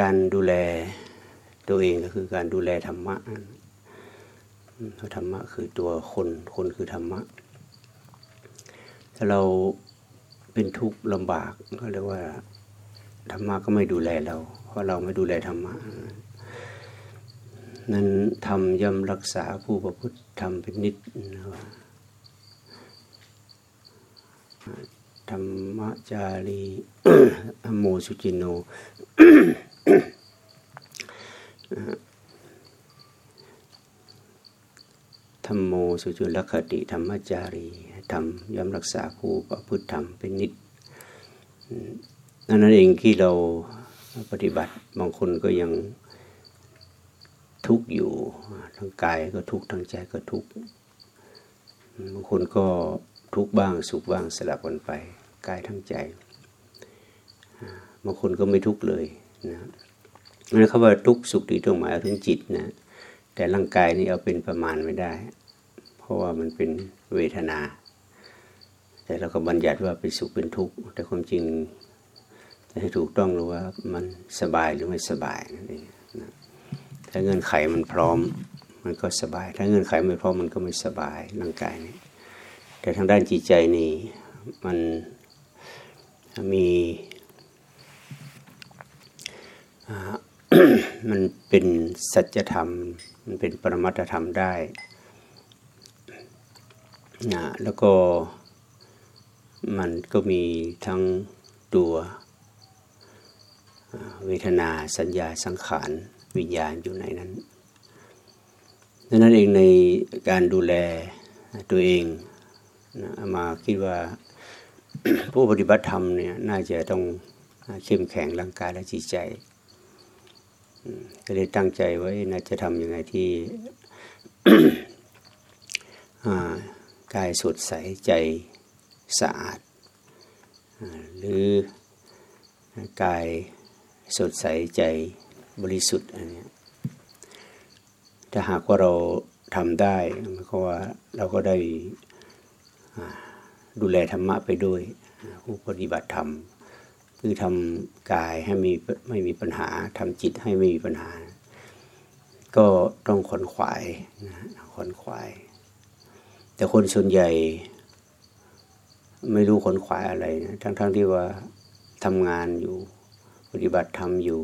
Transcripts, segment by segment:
การดูแลตัวเองก็คือการดูแลธรรมะธรรมะคือตัวคนคนคือธรรมะ ถ้าเราเป็นทุกข์ลำบากก็เรียกว่าธรรมะก็ไม่ดูแลเรา เพราะเราไม่ดูแลธรรมะนั้นทำย่อมรักษาผู้ประพฤติทำเป็นนิดธรรมจารีโมสุจิโน ธรรมโมสุจุลคติธรรมจารีทำย่อมรักษาผู้ประพฤติธรรมเป็นนิดนั่นเองที่เราปฏิบัติบางคนก็ยังทุกข์อยู่ทั้งกายก็ทุกข์ทั้งใจก็ทุกข์บางคนก็ทุกข์บ้างสุขบ้างสลับกันไปกายทั้งใจบางคนก็ไม่ทุกข์เลย นะนั่นเขาว่าทุกสุขดีตรงหมายถึงจิตนะ แต่ร่างกายนี่เอาเป็นประมาณไม่ได้ เพราะว่ามันเป็นเวทนา แต่เราก็บัญญัติว่าเป็นสุขเป็นทุกข์ แต่ความจริงจะให้ถูกต้องหรือว่ามันสบายหรือไม่สบายนั่นเองนะถ้าเงื่อนไขมันพร้อม มันก็สบาย ถ้าเงื่อนไขไม่พร้อมมันก็ไม่สบายร่างกายนี่แต่ทางด้านจิตใจนี่มันมี มันเป็นสัจธรรม มันเป็นปรมัตธรรมได้นะแล้วก็มันก็มีทั้งตัวเวทนาสัญญาสังขารวิญญาณอยู่ในนั้นดังนั้นเองในการดูแลตัวเองนะมาคิดว่าผู้ปฏิบัติธรรมเนี่ยน่าจะต้องเข้มแข็งร่างกายและจิตใจ ก็เลยตั้งใจไว้น่าจะทำยังไงที่กายสดใสใจสะอาด หรือกายสดใสใจบริสุทธิ์อันนี้ถ้าหากว่าเราทำได้ก็ว่าเราก็ได้ดูแลธรรมะไปด้วยผู้ปฏิบัติธรรม คือทำกายให้มีไม่มีปัญหาทำจิตให้ไม่มีปัญหา ก็ต้องขนขวายนะขนขวาย แต่คนส่วนใหญ่ ไม่รู้ขนขวายอะไรนะทั้งๆทที่ว่าทำงานอยู่ปฏิบัติธรรมอยู่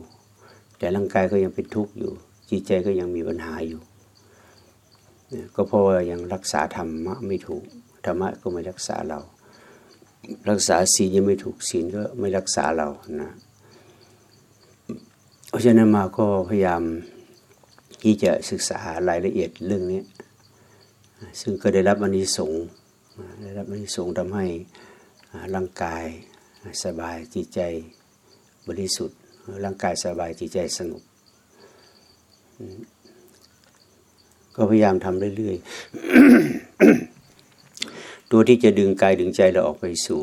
แต่ร่างกายก็ยังเป็นทุกข์อยู่ จิตใจก็ยังมีปัญหาอยู่ก็เพราะว่ายังรักษาธรรมะไม่ถูกธรรมะก็ไม่รักษาเรา รักษาศีลยังไม่ถูกศีลก็ไม่รักษาเรานะเพราะฉะนั้นมาก็พยายามที่จะศึกษารายละเอียดเรื่องนี้ซึ่งก็ได้รับอนิสงส์ได้รับอนิสงส์ทำให้ร่างกายสบายจิตใจบริสุทธิ์ ร่างกายสบายจิตใจสงบก็พยายามทำเรื่อยๆ ตัวที่จะดึงกายดึงใจเราออกไปสู่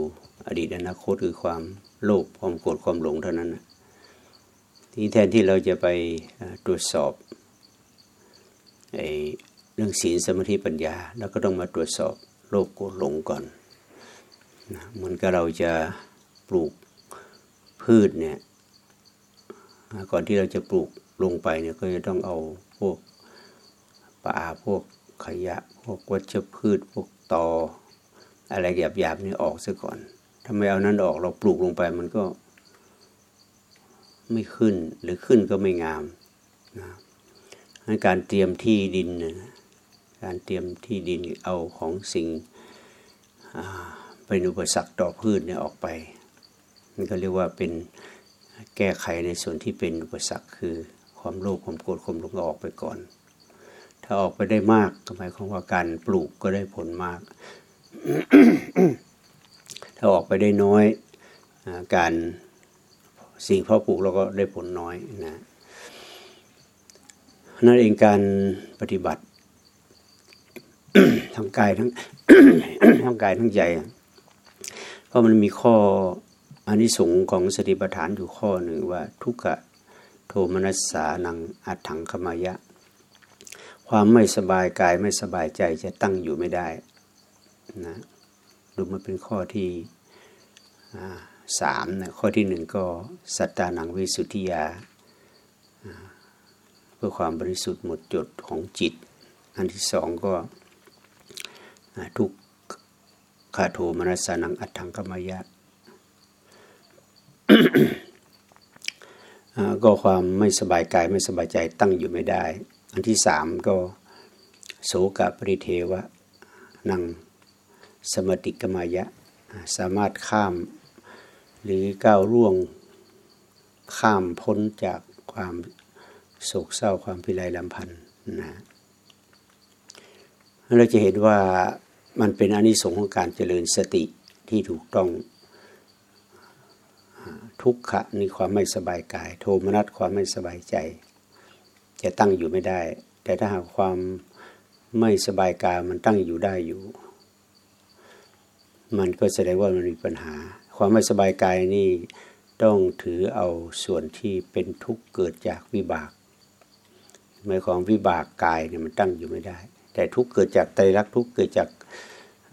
อดีตอนาคตคือความโลภความโกรธความหลงเท่านั้นที่แทนที่เราจะไปตรวจสอบเรื่องศีลสมาธิปัญญา แล้วก็ต้องมาตรวจสอบโลภโกรธหลงก่อนนะเหมือนกับเราจะปลูกพืชเนี่ยก่อนที่เราจะปลูกลงไปเนี่ยก็จะต้องเอาพวกป่าพวกขยะ พวกวัชพืช พวกตอ อะไรหยาบๆนี่ออกซะก่อนทำไมเอานั้นออกเราปลูกลงไปมันก็ไม่ขึ้นหรือขึ้นก็ไม่งามนะการเตรียมที่ดินนะการเตรียมที่ดินเอาของสิ่งเป็นอุปสรรคต่อพืชเนี่ยออกไปมันก็เรียกว่าเป็นแก้ไขในส่วนที่เป็นอุปสรรคคือความโลภความโกรธความหลงออกไปก่อน ถ้าออกไปได้มากก็หมายความว่าการปลูกก็ได้ผลมาก ถ้าออกไปได้น้อยการสิ่งเพาะปลูกเราก็ได้ผลน้อยนะนั่นเองการปฏิบัติทั้งกายทั้งทั้งกายทั้งใจก็มันมีข้ออนนี้สงของสติปัฏฐานอยู่ข้อหนึ่งว่า ทุกขะโทมนัสสานังอัตถังขมายะ ความไม่สบายกายไม่สบายใจจะตั้งอยู่ไม่ได้ นะดูมาเป็นข้อที่สามนะข้อที่หนึ่งก็สัตตานังวิสุทธิยา เพื่อความบริสุทธิ์หมดจดของจิต อันที่สองก็ทุกขาโทมนัสานังอัตถังกมายะก็ความไม่สบายกายไม่สบายใจตั้งอยู่ไม่ได้ อันที่สามก็โสกปริเทวะนัง สมติกมายะ สามารถข้ามหรือก้าวล่วงข้ามพ้นจากความโศกเศร้าความพิไรลำพันธ์นะเราจะเห็นว่ามันเป็นอนิสงส์ของการเจริญสติที่ถูกต้องทุกขะนี่ความไม่สบายกาย โทมนัสความไม่สบายใจ จะตั้งอยู่ไม่ได้ แต่ถ้าหากความไม่สบายกายมันตั้งอยู่ได้อยู่ มันก็แสดงว่ามันมีปัญหา ความไม่สบายกายนี่ต้องถือเอาส่วนที่เป็นทุกข์เกิดจากวิบากหมายความวิบากกายเนี่ยมันตั้งอยู่ไม่ได้ แต่ทุกข์เกิดจากไตรลักษณ์ทุกข์เกิดจาก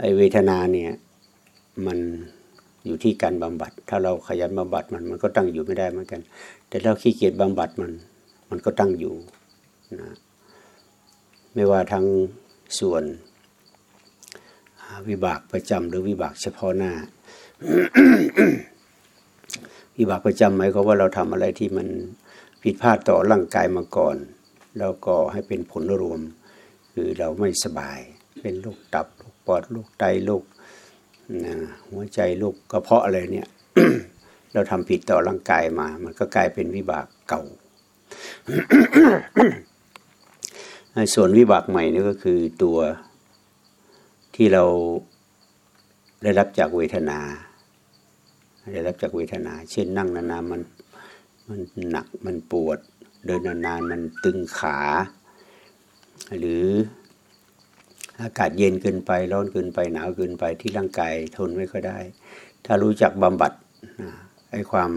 ไอเวทนาเนี่ยมันอยู่ที่การบำบัด ถ้าเราขยันบำบัดมันมันก็ตั้งอยู่ไม่ได้เหมือนกัน แต่เราขี้เกียจบำบัดมันมันก็ตั้งอยู่นะไม่ว่าทั้งส่วน วิบากประจำหรือวิบากเฉพาะหน้า วิบากประจำหมายความว่าเราทำอะไรที่มันผิดพลาดต่อร่างกายมาก่อน แล้วก็ให้เป็นผลรวม คือเราไม่สบาย เป็นโรคตับโรคปอดโรคไตโรคหัวใจลูกกระเพาะอะไรเนี่ยเราทำผิดต่อร่างกายมา มันก็กลายเป็นวิบากเก่า ส่วนวิบากใหม่นี่ก็คือตัว ที่เราได้รับจากเวทนา ได้รับจากเวทนา เช่นนั่งนานๆมันมันหนักมันปวด เดินนานๆมันตึงขา หรืออากาศเย็นเกินไปร้อนเกินไปหนาวเกินไปที่ร่างกายทนไม่ค่อยได้ ถ้ารู้จักบำบัดไอ้ความ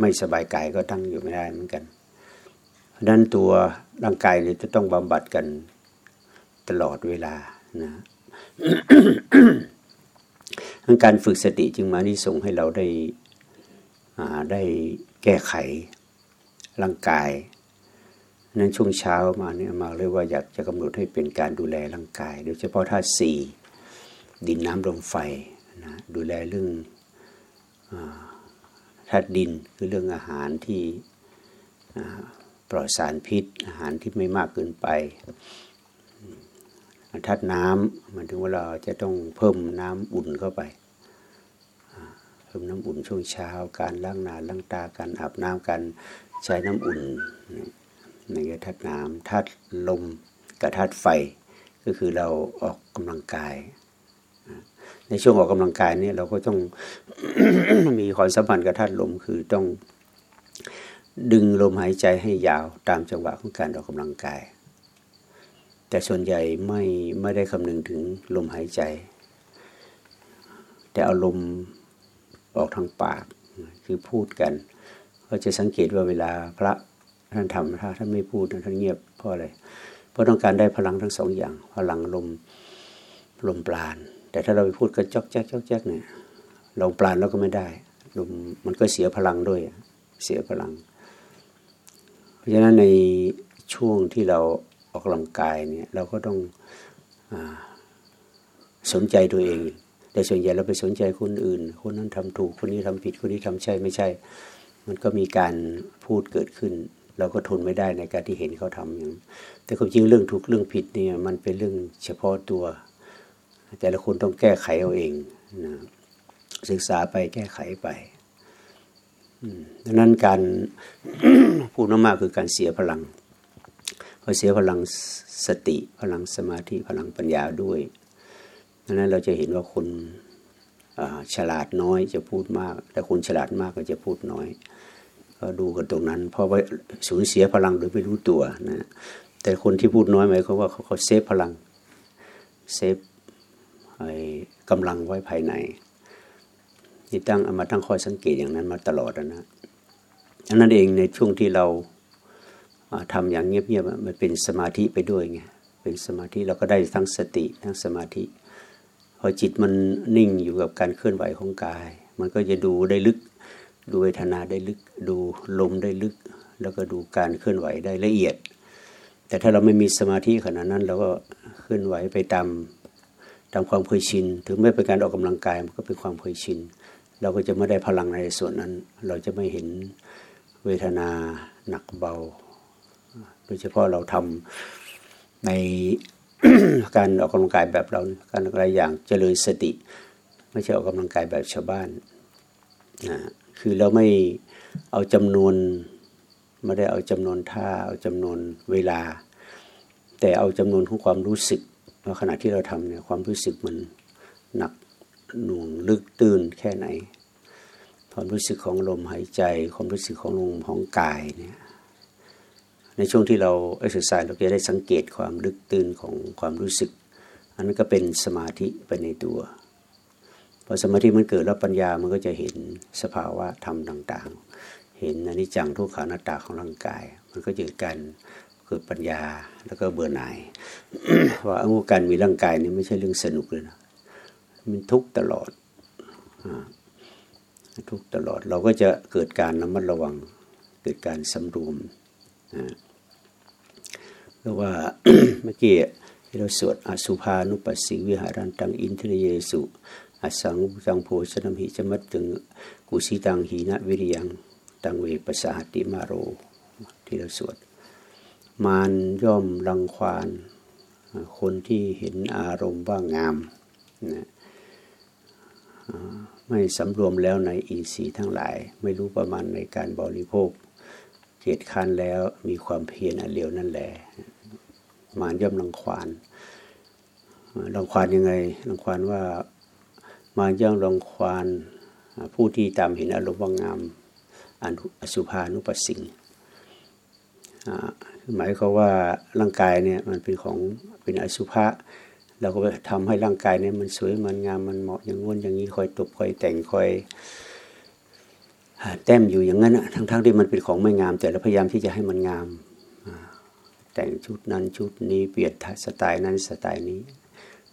ไม่สบายกายก็ตั้งอยู่ไม่ได้เหมือนกันเพราะนั้นตัวร่างกายเนี่ยจะต้องบำบัดกันตลอดเวลานะ การฝึกสติจึงมาที่ส่งให้เราได้ได้แก้ไขร่างกาย นั้นช่วงเช้ามาเนี่ยมาเลยกว่าอยากจะกำหนดให้เป็นการดูแลร่างกาย โดยเฉพาะธาตุสี่ดินน้ำลมไฟนะดูแลเรื่องธาตุดินคือเรื่องอาหารที่ปลอดสารพิษ อาหารที่ไม่มากเกินไป ธาตุน้ำมันถึงเวลาจะต้องเพิ่มน้ำอุ่นเข้าไป เพิ่มน้ำอุ่นช่วงเช้า การล้างหน้าล้างตาการอาบน้ำการใช้น้ำอุ่นในธาตุน้ำธาตุลมกับธาตุไฟก็คือเราออกกำลังกาย ในช่วงออกกำลังกายนี่เราก็ต้องมีความสัมพันธ์กับธาตุลมคือต้องดึงลมหายใจให้ยาวตามจังหวะของการออกกำลังกาย แต่ส่วนใหญ่ไม่ไม่ได้คำนึงถึงลมหายใจ แต่เอาลมออกทางปากคือพูดกัน ก็จะสังเกตว่าเวลาพระท่านทำถ้าท่านไม่พูดท่านเงียบเพราะอะไรเพราะต้องการได้พลังทั้งสองอย่าง พลังลมลมปราณ แต่ถ้าเราไปพูดก็จอกแจ๊กจอกแจ๊กเนี่ยลมปราณเราก็ไม่ได้ลมมันก็เสียพลังด้วยเสียพลัง เพราะฉะนั้นในช่วงที่เรา ออกกำลังกายเนี่ยเราก็ต้องอสนใจตัวเอง แต่ส่วนใหญ่เราไปสนใจคนอื่น คนนั้นทำถูกคนนี้ทำผิดคนนี้ทำใช่ไม่ใช่ มันก็มีการพูดเกิดขึ้น เราก็ทนไม่ได้ในการที่เห็นเขาทำอย่างแต่ความจริงเรื่องถูกเรื่องผิดเนี่ยมันเป็นเรื่องเฉพาะตัว แต่ละคนต้องแก้ไขเอาเองนะศึกษาไปแก้ไขไปดังนั้นการพูดมากคือการเสียพลัง พอเสียพลังสติพลังสมาธิพลังปัญญาด้วยดังนั้นเราจะเห็นว่าคนฉลาดน้อยจะพูดมาก แต่คนฉลาดมากก็จะพูดน้อย ก็ดูกันตรงนั้น เพราะว่าสูญเสียพลังโดยไม่รู้ตัวนะแต่คนที่พูดน้อยหมายความว่าเขาเขาเซฟพลังเซฟกำลังไว้ภายในที่ตั้งเอามาตั้งคอยสังเกตอย่างนั้นมาตลอดนะอันนั้นเองในช่วงที่เรา ทำอย่างเงียบๆมันเป็นสมาธิไปด้วยไงเป็นสมาธิเราก็ได้ทั้งสติทั้งสมาธิ พอจิตมันนิ่งอยู่กับการเคลื่อนไหวของกาย มันก็จะดูได้ลึก ดูเวทนาได้ลึก ดูลมได้ลึก แล้วก็ดูการเคลื่อนไหวได้ละเอียด แต่ถ้าเราไม่มีสมาธิขนาดนั้นเราก็เคลื่อนไหวไปตามตามความเคยชิน ถึงไม่เป็นการออกกำลังกายมันก็เป็นความเคยชิน เราก็จะไม่ได้พลังในส่วนนั้น เราจะไม่เห็นเวทนาหนักเบา โดยเฉพาะเราทำในการออกกำลังกายแบบเราการอะไรอย่างเจริญสติ ไม่ใช่ออกกำลังกายแบบชาวบ้านนะคือเราไม่เอาจำนวนไม่ได้เอาจำนวนท่าเอาจำนวนเวลา แต่เอาจำนวนของความรู้สึกว่าขณะที่เราทำเนี่ยความรู้สึกมันหนักหน่วงลึกตื้นแค่ไหน ความรู้สึกของลมหายใจ ความรู้สึกของลมของกายเนี่ย ในช่วงที่เราเอ็กซ์ไซส์เราจะได้สังเกตความลึกตื้นของความรู้สึก อันนั้นก็เป็นสมาธิไปในตัวพอสมาธิมันเกิดแล้วปัญญามันก็จะเห็นสภาวะธรรมต่างๆ เห็นอนิจจังทุกขานาตาของร่างกาย มันก็เกิดการเกิดปัญญาแล้วก็เบื่อหน่าย ว่าอาการมีร่างกายนี่ไม่ใช่เรื่องสนุกเลยนะมันทุกตลอดทุกตลอดเราก็จะเกิดการระมัดระวัง เกิดการสำรวม เพราะว่าเมื่อกี้ที่เราสวดอสุภานุปัสสิวิหารันตังอินทรีเยสุอสังจังโพชนมหิจมัตถึงกุสิตังหีนะวิริยังตังเวปสาติมาโร ที่เราสวด มารย่อมรังควาน คนที่เห็นอารมณ์ว่างามนะไม่สำรวมแล้วในอีสีทั้งหลาย ไม่รู้ประมาณในการบริโภค เกียรติคันแล้วมีความเพียรอันเดียวนั่นแหละมารย่อมรังควานรังควานยังไงรังควานว่ามาย่องรังควานผู้ที่ตามเห็นอารมณ์ว่างามอสุภานุปสิงหมายเขาว่าร่างกายเนี่ยมันเป็นของเป็นอสุภะเราก็ทำให้ร่างกายเนี่ยมันสวยมันงามมันเหมาะอย่างงวนอย่างนี้คอยตบคอยแต่งคอย แต้มอยู่อย่างนั้นทั้งๆทที่มันเป็นของไม่งาม แต่เราพยายามที่จะให้มันงาม แต่งชุดนั้นชุดนี้เปลี่ยนสไตล์นั้นสไตล์นี้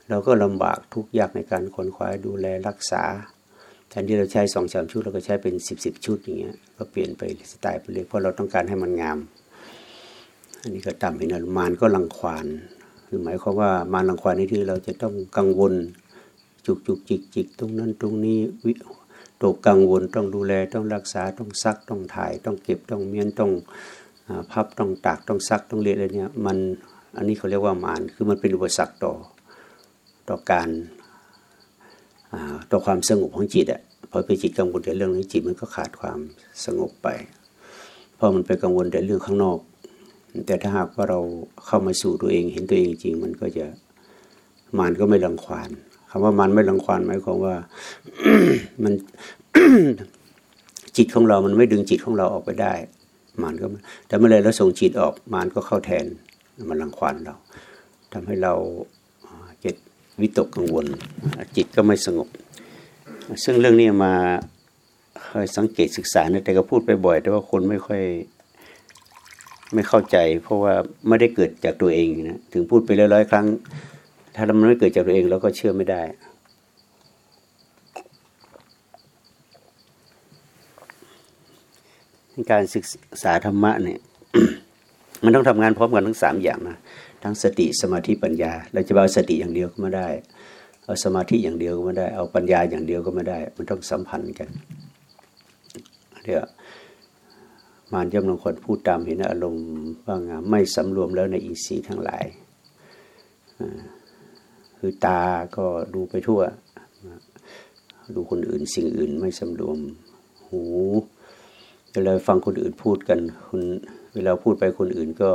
เราก็ลำบากทุกยากในการขนขวายดูแลรักษาแทนที่เราใช้สองสามชุดเราก็ใช้เป็นสิบสิบชุดอย่างเงี้ยก็เปลี่ยนไปสไตล์ไปเลยเพราะเราต้องการให้มันงาม อันนี้ก็ตามเห็นอมานก็ลังควานคือหมายความว่ามารลังควานนี่คือเราจะต้องกังวลจุกจุกจิกจิกตรงนั้นตรงนี้วิ ตกกังวลต้องดูแลต้องรักษาต้องซักต้องถ่าย ต้องเก็บต้องเมียนต้องพับต้องตากต้องซักต้องเลียอะไรเนี่ยมันอันนี้เขาเรียกว่ามารคือมันเป็นอุปสรรคต่อต่อการต่อความสงบของจิตอะพอไปจิตกังวลแต่เรื่องนี้จิตมันก็ขาดความสงบไปเพราะมันไปกังวลแต่เรื่องข้างนอก แต่ถ้าหากว่าเราเข้ามาสู่ตัวเองเห็นตัวเองจริงมันก็จะมันก็ไม่รังควาน คำว่ามันไม่รังควานหมายความว่ามันจิตของเรามันไม่ดึงจิตของเราออกไปได้ มันก็แต่เมื่อไรเราส่งจิตออกมันก็เข้าแทนมันรังควานเราทำให้เราเจ็ดวิตกกังวล จิตก็ไม่สงบ ซึ่งเรื่องนี้มาเคยสังเกตศึกษานะแต่ก็พูดไปบ่อย แต่ว่าคนไม่ค่อยไม่เข้าใจ เพราะว่าไม่ได้เกิดจากตัวเองนะถึงพูดไปร้อยๆครั้ง ถ้ามันไม่เกิดจากตัวเองเราก็เชื่อไม่ได้ การศึกษาธรรมะเนี่ย มันต้องทำงานพร้อมกันทั้งสามอย่างนะทั้งสติสมาธิปัญญา เราจะเอาสติอย่างเดียวก็ไม่ได้ เอาสมาธิอย่างเดียวก็ไม่ได้ เอาปัญญาอย่างเดียวก็ไม่ได้ มันต้องสัมพันธ์กันเดี๋ยวมารย่อมลงคนพูดตามเห็นอารมณ์ว่างามไม่สำรวมแล้วในอินทรีย์ทั้งหลายอ่า คือตาก็ดูไปทั่ว ดูคนอื่นสิ่งอื่นไม่สำรวม หูเวลาฟังคนอื่นพูดกันคุณเวลาพูดไปคนอื่นก็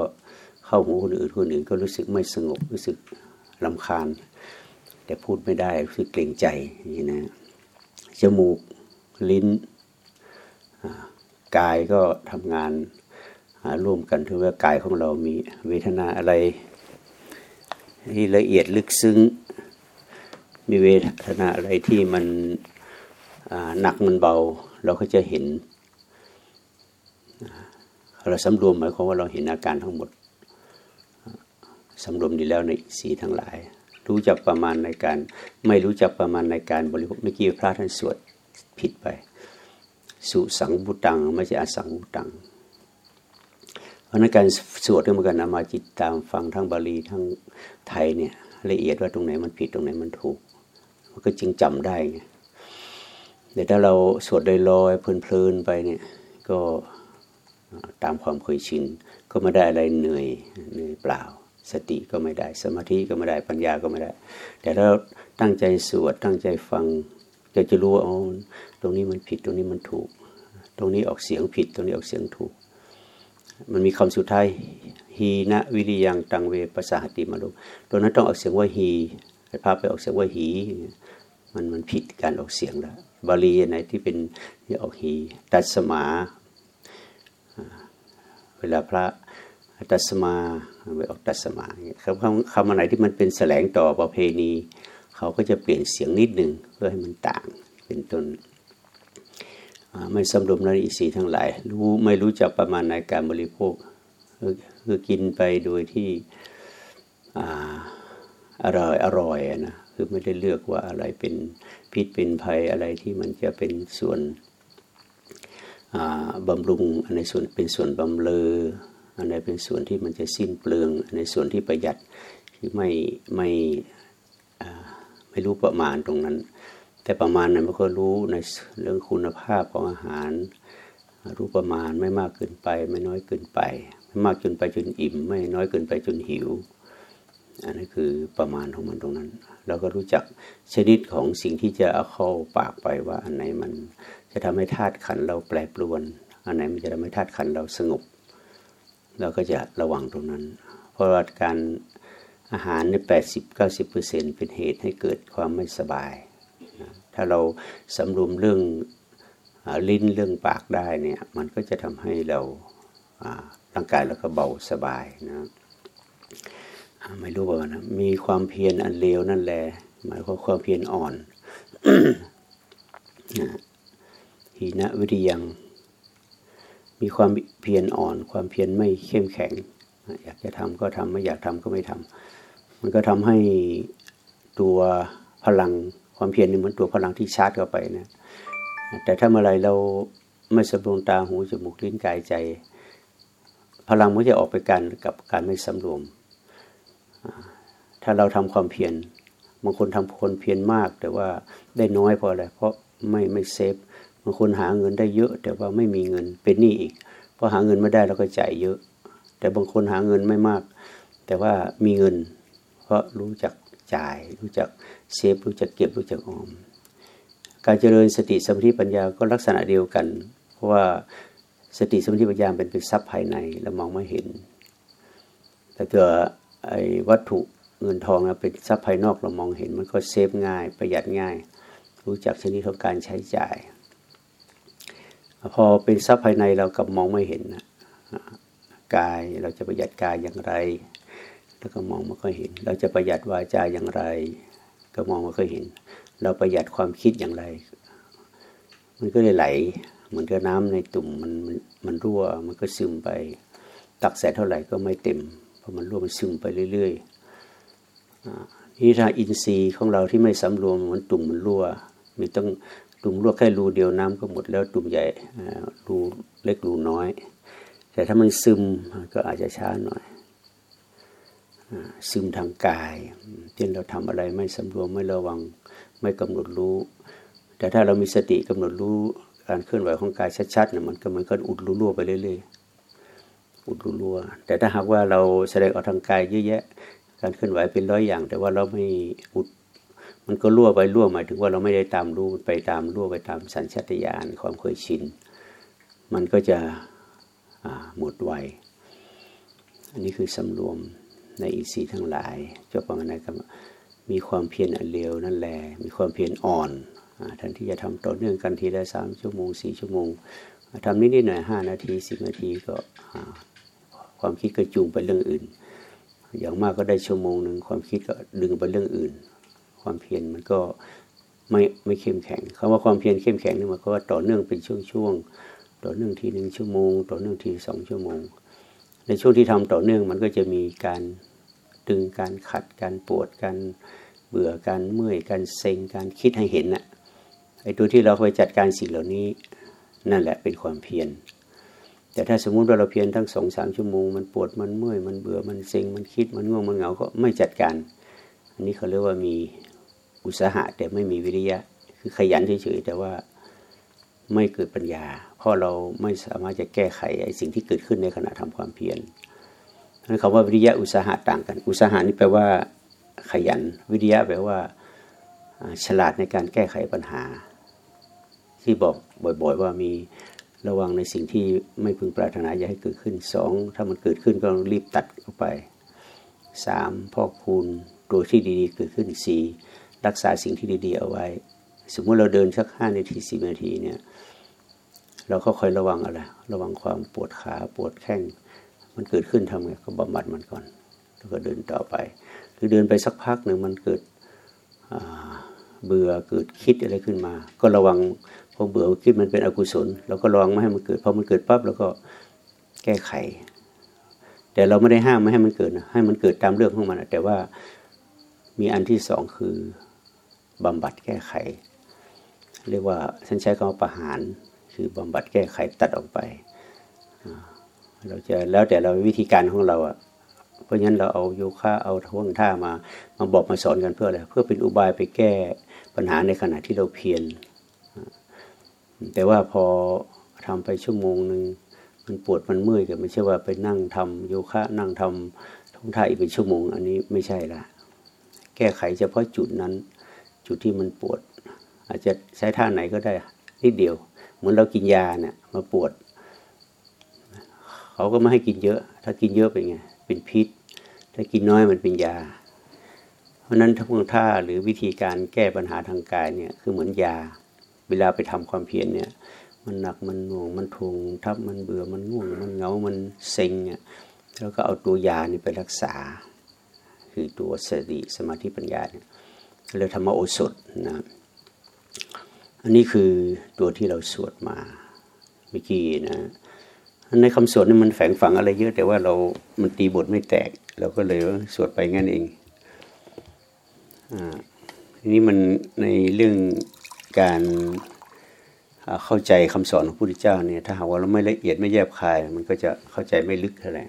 เข้าหูคนอื่นคนอื่นก็รู้สึกไม่สงบรู้สึกลำคาญ แต่พูดไม่ได้รู้สึกเกรงใจนี่นะจมูกลิ้นกายก็ทำงานร่วมกันถึงว่ากายของเรามีเวทนาอะไร ที่ละเอียดลึกซึ้ง มีเวทนาอะไรที่มันหนักมันเบา เราก็จะเห็น เราสำรวมหมายความว่าเราเห็นอาการทั้งหมดสำรวมดีแล้วในสีทั้งหลาย รู้จักประมาณในการ ไม่รู้จักประมาณในการบริโภคเมื่อกี้พระท่านสวดผิดไป สุสังบุตัง ไม่ใช่อสังบุตัง ราะนั้นการสวดก็เหมือนกันนมาจิตตามฟังทั้งบาลีทั้งไทยเนี่ย ละเอียดว่าตรงไหนมันผิดตรงไหนมันถูก มันก็จึงจำได้ไงแต่ถ้าเราสวดลอยๆเพลินๆไปเนี่ยก็ตามความเคยชินก็ไม่ได้อะไรเหนื่อยเหนื่อยเปล่า สติก็ไม่ได้ สมาธิก็ไม่ได้ปัญญาก็ไม่ได้ แต่ถ้าตั้งใจสวดตั้งใจฟังจะจะรู้ว่าอ๋อตรงนี้มันผิดตรงนี้มันถูก ตรงนี้ออกเสียงผิด ตรงนี้ออกเสียงถูก มันมีคำสุดท้ายฮีนะวิริยังตังเวปสาหติมาลุตรงนั้นต้องออกเสียงว่าฮีพาไปออกเสียงว่าหี มันมันผิดการออกเสียงแล้วบาลีไหนที่เป็นที่ออกฮีตัดสมา เวลาพระตัสมาไปออกตัสมาคำคำอะไรที่มันเป็นแสลงต่อประเพณี เขาก็จะเปลี่ยนเสียงนิดหนึ่งเพื่อให้มันต่างเป็นต้น ไม่สำรวมในอิสีทั้งหลาย รู้ไม่รู้จักประมาณในการบริโภคคือกินไปโดยที่อร่อยอร่อยนะคือไม่ได้เลือกว่าอะไรเป็นพิษเป็นภัยอะไรที่มันจะเป็นส่วนบำรุงอันในส่วนเป็นส่วนบำเลออันใดเป็นส่วนที่มันจะสิ้นเปลืองอันในส่วนที่ประหยัดที่ไม่ไม่ไม่รู้ประมาณตรงนั้น แต่ประมาณนั้นมันก็รู้ในเรื่องคุณภาพของอาหาร รู้ประมาณไม่มากเกินไป ไม่น้อยเกินไป ไม่มากจนไปจนอิ่ม ไม่น้อยเกินไปจนหิว อันนี้คือประมาณของมันตรงนั้นเราก็รู้จักชนิดของสิ่งที่จะเอาเข้าปากไปว่าอันไหนมันจะทำให้ธาตุขันเราแปรปรวน อันไหนมันจะทำให้ธาตุขันเราสงบ เราก็จะระวังตรงนั้น เพราะว่าการอาหารในแปดสิบเก้าสิบเปอร์เซ็นเป็นเหตุให้เกิดความไม่สบาย ถ้าเราสำรวมเรื่องลิ้นเรื่องปากได้เนี่ยมันก็จะทำให้เราร่างกายเราก็เบาสบายนะไม่รู้ว่านะมีความเพียรอันเลวนั่นแหละหมายความความเพียรอ่อนหีนะวิริยัง มีความเพียรอ่อน ความเพียรไม่เข้มแข็ง อยากจะทำก็ทำไม่อยากทำก็ไม่ทำมันก็ทำให้ตัวพลัง ความเพียรนี่เหมือนตัวพลังที่ชาร์จเข้าไปนะแต่ถ้าเมื่อไรเราไม่สำรวมตาหูจมูกลิ้นกายใจ พลังมันจะออกไปกันกับการไม่สำรวม ถ้าเราทำความเพียรบางคนทำคนเพียรมาก แต่ว่าได้น้อยพราะอะไรเพราะไม่ไม่เซฟบางคนหาเงินได้เยอะ แต่ว่าไม่มีเงินเป็นหนี้อีกพอหาเงินไม่ได้เราก็จ่ายเยอะ แต่บางคนหาเงินไม่มาก แต่ว่ามีเงิน เพราะรู้จักจ่าย รู้จัก เซฟรู้จักเก็บรู้จักออม การเจริญสติสมาธิปัญญาก็ลักษณะเดียวกัน เพราะว่าสติสมาธิปัญญาเป็นเป็นทรัพย์ภายในเรามองไม่เห็น แต่ตัวไอ้วัตถุเงินทองนะเป็นทรัพย์ภายนอกเรามองเห็น มันก็เซฟง่าย ประหยัดง่าย รู้จักชนิดของการใช้จ่าย พอเป็นทรัพย์ภายในเรากับมองไม่เห็นนะกายเราจะประหยัดกายอย่างไร แล้วก็มองไม่ค่อยเห็น เราจะประหยัดวาจาอย่างไร ก็มองม่ค่อยเห็น เราประหยัดความคิดอย่างไร มันก็เลยไหลเหมือนกับน้ำในตุ่มมันมันรั่ว มันก็ซึมไป ตักใส่เท่าไหร่ก็ไม่เต็มเพราะมันรั่วมันซึมไปเรื่อยๆนี่ถ้าอินทรีย์ของเราที่ไม่สำรวมมันตุ่มมันรั่วมีต้องตุ่มรั่วแค่รูเดียวน้ำก็หมดแล้วตุ่มใหญ่รูเล็กรูน้อย แต่ถ้ามันซึมก็อาจจะช้าหน่อย ซึมทางกายเช่นเราทำอะไรไม่สำรวมไม่ระวังไม่กำหนดรู้ แต่ถ้าเรามีสติกำหนดรู้การเคลื่อนไหวของกายชัดๆเนี่ยมันก็มันก็อุดรู้รั่วไปเรื่อยๆอุดรัวแต่ถ้าหากว่าเราแสดงออกทางกายเยอะแยะ การเคลื่อนไหวเป็นร้อยอย่าง แต่ว่าเราไม่อุดมันก็รั่วไปรั่วหมายถึงว่าเราไม่ได้ตามรู้ไปตามรั่วไปตามสัญชาตญาณความเคยชิน มันก็จะหมดไวอันนี้คือสำรวม ในอีสีทั้งหลายจบประมาณนั้นก็มีความเพียรอันเร็วนั่นแหละมีความเพียรอ่อนทันที่จะทำต่อเนื่องกันทีละสามชั่วโมงสี่ชั่วโมงทำนิดๆหน่อยห้านาทีสิบนาทีก็ความคิดก็จูงไปเรื่องอื่น อย่างมากก็ได้ชั่วโมงหนึ่งความคิดก็ดึงไปเรื่องอื่น ความเพียรมันก็ไม่ไม่เข้มแข็งคำว่าความเพียรเข้มแข็งนี่มันก็ว่าต่อเนื่องเป็นช่วงๆต่อเนื่องทีหนึ่งชั่วโมง ต่อเนื่องทีสองชั่วโมง ในช่วงที่ทำต่อเนื่องมันก็จะมีการดึงการขัดการปวดการเบื่อการเมื่อยการเซ็งการคิดให้เห็นน่ะไอ้ตัวที่เราไปจัดการสิ่งเหล่านี้ นั่นแหละเป็นความเพียรแต่ถ้าสมมุติว่าเราเพียรทั้งสองสามชั่วโมงมันปวดมันเมื่อยมันเบื่อมันเซ็งมันคิดมันง่วงมันเหงาก็ไม่จัดการ อันนี้เขาเรียกว่ามีอุตสาหะแต่ไม่มีวิริยะ คือขยันเฉยๆแต่ว่า ไม่เกิดปัญญา เพราะเราไม่สามารถจะแก้ไขไอ้สิ่งที่เกิดขึ้นในขณะทำความเพียรนั้นคำว่าวิริยะอุตสาหะต่างกัน อุตสาหะนี่แปลว่าขยัน วิริยะแปลว่าฉลาดในการแก้ไขปัญหา ที่บอกบ่อยๆว่ามีระวังในสิ่งที่ไม่พึงปรารถนาอย่าให้เกิดขึ้นสองถ้ามันเกิดขึ้นก็รีบตัดออกไปสามพอกพูนตัวที่ดีๆเกิดขึ้นสี่รักษาสิ่งที่ดีๆเอาไว้ สมมติเราเดินสักห้านาทีสิบนาทีเนี่ย เราก็คอยระวังอะไร ระวังความปวดขาปวดแข้ง มันเกิดขึ้นทำไงก็บำบัดมันก่อน แล้วก็เดินต่อไป หรือเดินไปสักพักหนึ่งมันเกิดเบื่อเกิดคิดอะไรขึ้นมา ก็ระวังพอเบื่อคิดมันเป็นอกุศลเราก็ระวังไม่ให้มันเกิดพอมันเกิดปั๊บเราก็แก้ไข แต่เราไม่ได้ห้ามไม่ให้มันเกิดนะให้มันเกิดตามเรื่องของมันแต่ว่ามีอันที่สองคือบำบัดแก้ไข เรียกว่าฉันใช้คำว่าประหาร คือบำบัดแก้ไขตัดออกไป เราจะแล้วแต่เราวิธีการของเราอะเพราะฉะนั้นเราเอาโยคะเอาท่วงท่ามามาบอกมาสอนกันเพื่ออะไรเพื่อเป็นอุบายไปแก้ปัญหาในขณะที่เราเพียรแต่ว่าพอทำไปชั่วโมงหนึ่งมันปวดมันเมื่อยกันไม่ใช่ว่าไปนั่งทำโยคะนั่งทำท่องท่าอีกเป็นชั่วโมง อันนี้ไม่ใช่ละแก้ไขเฉพาะจุดนั้น จุดที่มันปวด อาจจะใช้ท่าไหนก็ได้นิดเดียว มือนเรากินยาเนี่ยมาปวด เขาก็ไม่ให้กินเยอะ ถ้ากินเยอะเป็นไง เป็นพิษ ถ้ากินน้อยมันเป็นยา เพราะนั้นทั้งท่าหรือวิธีการแก้ปัญหาทางกายเนี่ยคือเหมือนยา เวลาไปทำความเพียรเนี่ย มันหนักมันหน่วงมันทวงทับมันเบื่อมันง่วง มันเหงามันเซ็งเนี่ยแล้วก็เอาตัวยานี่ไปรักษา คือตัวสติสมาธิปัญญาเนี่ยเรียกธรรมโอสถนะ อันนี้คือตัวที่เราสวดมาเมื่อกี้นะในคำสวดนี่มันแฝงฝังอะไรเยอะ แต่ว่าเรา มันตีบทไม่แตก เราก็เลยสวดไปงั้นเองอ่านี้มันในเรื่องการเข้าใจคำสอนของพระพุทธเจ้าเนี่ยถ้าหากว่าเราไม่ละเอียดไม่แยบคาย มันก็จะเข้าใจไม่ลึกเท่าไหร่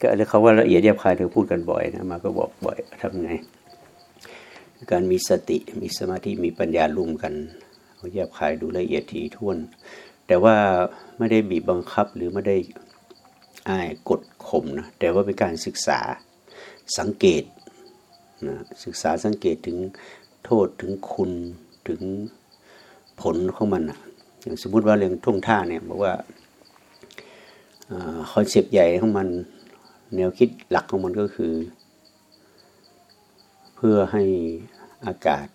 ก็เลยเขาว่าละเอียดแยบคายเธอพูดกันบ่อยนะมาก็บอกบ่อยทำไง การมีสติมีสมาธิมีปัญญาลุ่มกันเขาแยบคายดูละเอียดถี่ถ้วน แต่ว่าไม่ได้บีบบังคับหรือไม่ได้อ้ายกดข่มนะแต่ว่าเป็นการศึกษาสังเกตนะศึกษาสังเกตถึงโทษถึงคุณถึงผลของมันนะอย่างสมมุติว่าเรื่องท่วงท่าเนี่ยบอกว่าคอนเซปต์ใหญ่ของมัน แนวคิดหลักของมันก็คือ เพื่อให้อากาศ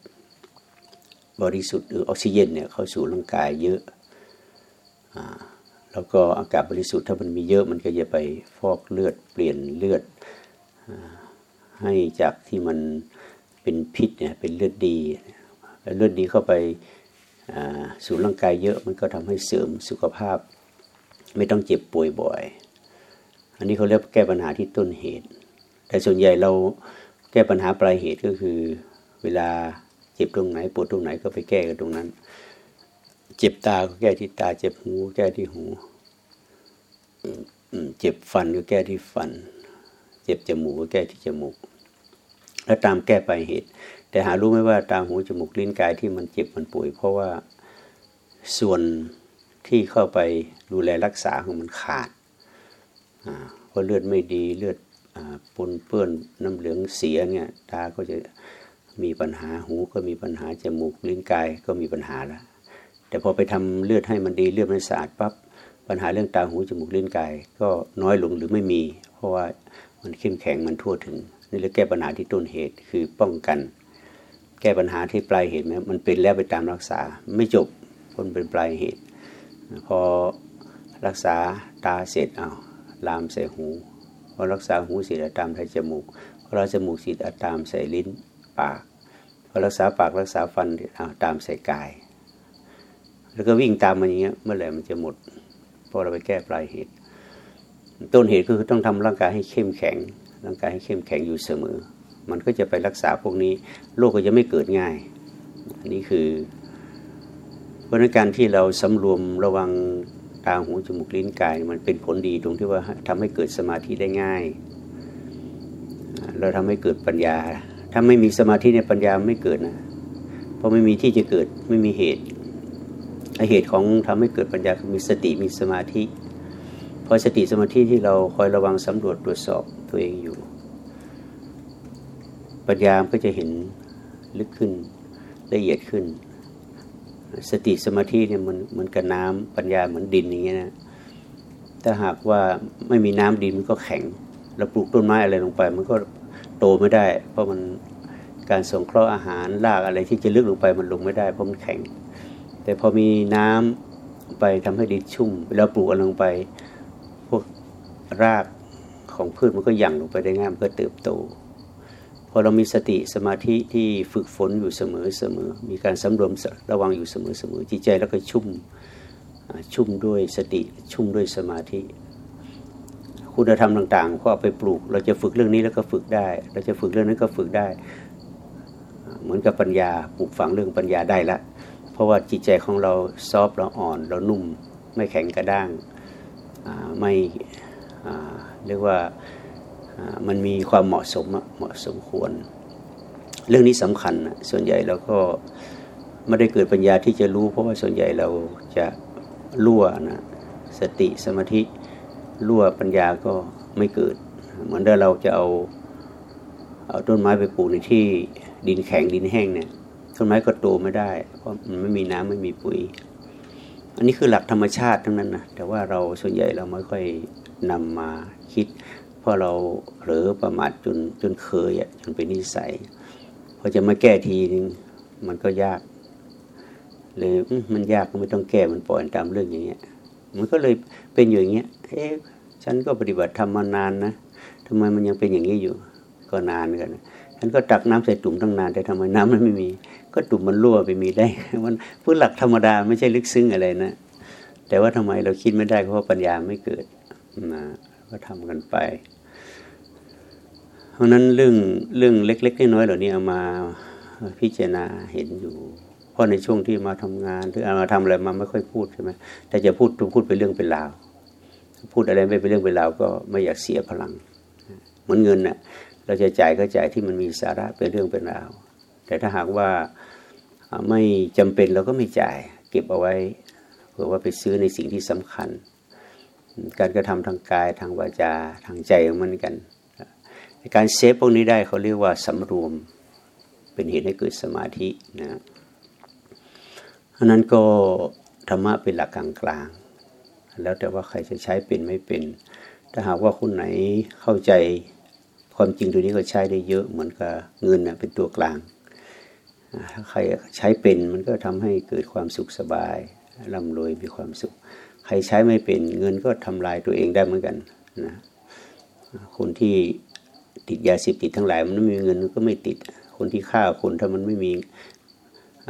บริสุทธิ์หรือออกซิเจนเนี่ยเข้าสู่ร่างกายเยอะอแล้วก็อากาศบริสุทธิ์ถ้ามันมีเยอะมันก็จะไปฟอกเลือดเปลี่ยนเลือดให้จากที่มันเป็นพิษเนี่ยเป็นเลือดดีเลือดดีเข้าไปสู่ร่างกายเยอะมันก็ทำให้เสริมสุขภาพ ไม่ต้องเจ็บป่วยบ่อย อันนี้เขาเรียกแก้ปัญหาที่ต้นเหตุ แต่ส่วนใหญ่เราแก้ปัญหาปลายเหตุก็คือ เวลาเจ็บตรงไหนปวดตรงไหนก็ไปแก้กันตรงนั้น เจ็บตาก็แก้ที่ตา เจ็บหู แก้ที่หูเจ็บฟันก็แก้ที่ฟัน เจ็บจมูกก็แก้ที่จมูก แล้วตามแก้ไปเหตุ แต่หารู้ไหมว่าตาหูจมูกลิ้นกายที่มันเจ็บมันป่วย เพราะว่าส่วนที่เข้าไปดูแลรักษาของมันขาด เพราะเลือดไม่ดีเลือดปนเปื้อนน้ำเหลืองเสียเนี่ยตาก็จะมีปัญหาหูก็มีปัญหาจมูกลิ้นกายก็มีปัญหาแล้วแต่พอไปทำเลือดให้มันดีเลือดมันสะอาดปั๊บปัญหาเรื่องตาหูจมูกลิ้นกาย ก็น้อยลงหรือไม่มี เพราะว่ามันเข้มแข็งมันทั่วถึงนี่เรียกแก้ปัญหาที่ต้นเหตุคือป้องกัน แก้ปัญหาที่ปลายเหตุไหมมันเป็นแล้วไปตามรักษาไม่จบคนเป็นปลายเหตุ พอรักษาตาเสร็จเอา ลามใส่หูพอรักษาหูเสร็จตามใส่จมูกพอรักษาจมูกเสร็จตามใส่ลิ้นปากพอรักษาปากรักษาฟันอาตามใส่กาย แล้วก็วิ่งตามมันอย่างเงี้ยเมื่อไหร่มันจะหมดเพอเราไปแก้ปลายเหตุ ต้นเหตุก็คือต้องทำร่างกายให้เข้มแข็ง ร่างกายให้เข้มแข็งอยู่เสมอ มันก็จะไปรักษาพวกนี้โรคก็จะไม่เกิดง่าย อันนี้คือเพราะนั้นการที่เราสำรวมระวัง ตาหูจมูกลิ้นกาย มันเป็นผลดีตรงที่ว่าทำให้เกิดสมาธิได้ง่าย เราทำให้เกิดปัญญา ถ้าไม่มีสมาธิในปัญญาไม่เกิดนะ เพราะไม่มีที่จะเกิดไม่มีเหตุเหตุของทำให้เกิดปัญญาคือมีสติมีสมาธิพอสติสมาธิที่เราคอยระวังสำรวจตรวจสอบตัวเองอยู่ ปัญญาก็จะเห็นลึกขึ้นละเอียดขึ้น สติสมาธิเนี่ยมันเหมือนกับน้ำปัญญาเหมือนดินอย่างเงี้ยนะถ้าหากว่าไม่มีน้ำดินมันก็แข็งเราปลูกต้นไม้อะไรลงไป มันก็โตไม่ได้ เพราะมันการส่งเคราะห์อาหารรากอะไรที่จะลึกลงไปมันลงไม่ได้เพราะมันแข็ง แต่พอมีน้ำไปทำให้ดินชุ่มเวลาปลูกอะไรลงไป พวกรากของพืชมันก็ยั่งลงไปได้ง่ายมันก็เติบโต อเรามีสติสมาธิที่ฝึกฝนอยู่เสมอเสมอมีการสำรวมระวังอยู่เสมอเสมอจิตใจแล้วก็ชุ่มชุ่มด้วยสติชุ่มด้วยสมาธิ คุณธรรมต่างๆก็เอาไปปลูก เราจะฝึกเรื่องนี้แล้วก็ฝึกได้ เราจะฝึกเรื่องนั้นก็ฝึกได้ เหมือนกับปัญญาปลูกฝังเรื่องปัญญาได้ละ เพราะว่าจิตใจของเราซอฟเราอ่อน เรานุ่ม ไม่แข็งกระด้างไม่เรียกว่า มันมีความเหมาะสมเหมาะสมควร เรื่องนี้สำคัญส่วนใหญ่เราก็ไม่ได้เกิดปัญญาที่จะรู้ เพราะว่าส่วนใหญ่เราจะรั่วนะสติสมาธิรั่วปัญญาก็ไม่เกิด เหมือนเดิมเราจะเอาเอาต้นไม้ไปปลูกในที่ดินแข็งดินแห้งเนี่ยต้นไม้ก็โตไม่ได้ เพราะมันไม่มีน้ำไม่มีปุ๋ย อันนี้คือหลักธรรมชาติทั้งนั้นนะแต่ว่าเราส่วนใหญ่เราไม่ค่อยนำมาคิด พราะเราเผลอประมาทจนจนเคยอะจนเป็นนิสัยพอจะมาแก้ทีนึงมันก็ยากเลยมันยากก็ไม่ต้องแก้มันปล่อยตามเรื่องอย่างเงี้ย มันก็เลยเป็นอยู่อย่างเงี้ยเอ๊ะฉันก็ปฏิบัติทำมานานนะทำไมมันยังเป็นอย่างนี้อยู่ ก็นานกันฉันก็ตักน้ำใส่ตุ่มตั้งนานแต่ทำไมน้ำมันไม่มี ก็ตุ่มมันรั่วไปมีได้มันพื้นหลักธรรมดาไม่ใช่ลึกซึ้งอะไรนะแต่ว่าทำไมเราคิดไม่ได้เพราะปัญญาไม่เกิดนะก็ทำกันไป เพราะนั้นเรื่องเรื่องเล็ก ๆ น้อยๆเหล่านี้เอามาพิจารณาเห็นอยู่ เพราะในช่วงที่มาทำงานหรือเอามาทำอะไรมาไม่ค่อยพูดใช่ไหมแต่จะพูดพูดไปเรื่องเป็นราวพูดอะไรไม่เป็นเรื่องเป็นราวก็ไม่อยากเสียพลัง เหมือนเงินน่ะเราจะจ่ายก็จ่ายที่มันมีสาระเป็นเรื่องเป็นราว แต่ถ้าหากว่าไม่จำเป็นเราก็ไม่จ่าย เก็บเอาไว้เผื่อว่าไปซื้อในสิ่งที่สำคัญ การกระทำทางกายทางวาจาทางใจเหมือนกัน การเซฟพวกนี้ได้เขาเรียกว่าสำรวม เป็นเหตุให้เกิดสมาธินะเพราะนั้นก็ธรรมะเป็นหลักกลางกลางแล้วแต่ว่าใครจะใช้เป็นไม่เป็น ถ้าหากว่าคนไหนเข้าใจความจริงตัวนี้ก็ใช้ได้เยอะเหมือนกับเงินนะเป็นตัวกลาง ถ้าใครใช้เป็นมันก็ทำให้เกิดความสุขสบายร่ำรวยมีความสุข ใครใช้ไม่เป็นเงินก็ทำลายตัวเองได้เหมือนกันนะ คนที่ ติดยาเสพติดทั้งหลาย มันไม่มีเงินมันก็ไม่ติด คนที่ฆ่าคนถ้ามันไม่มี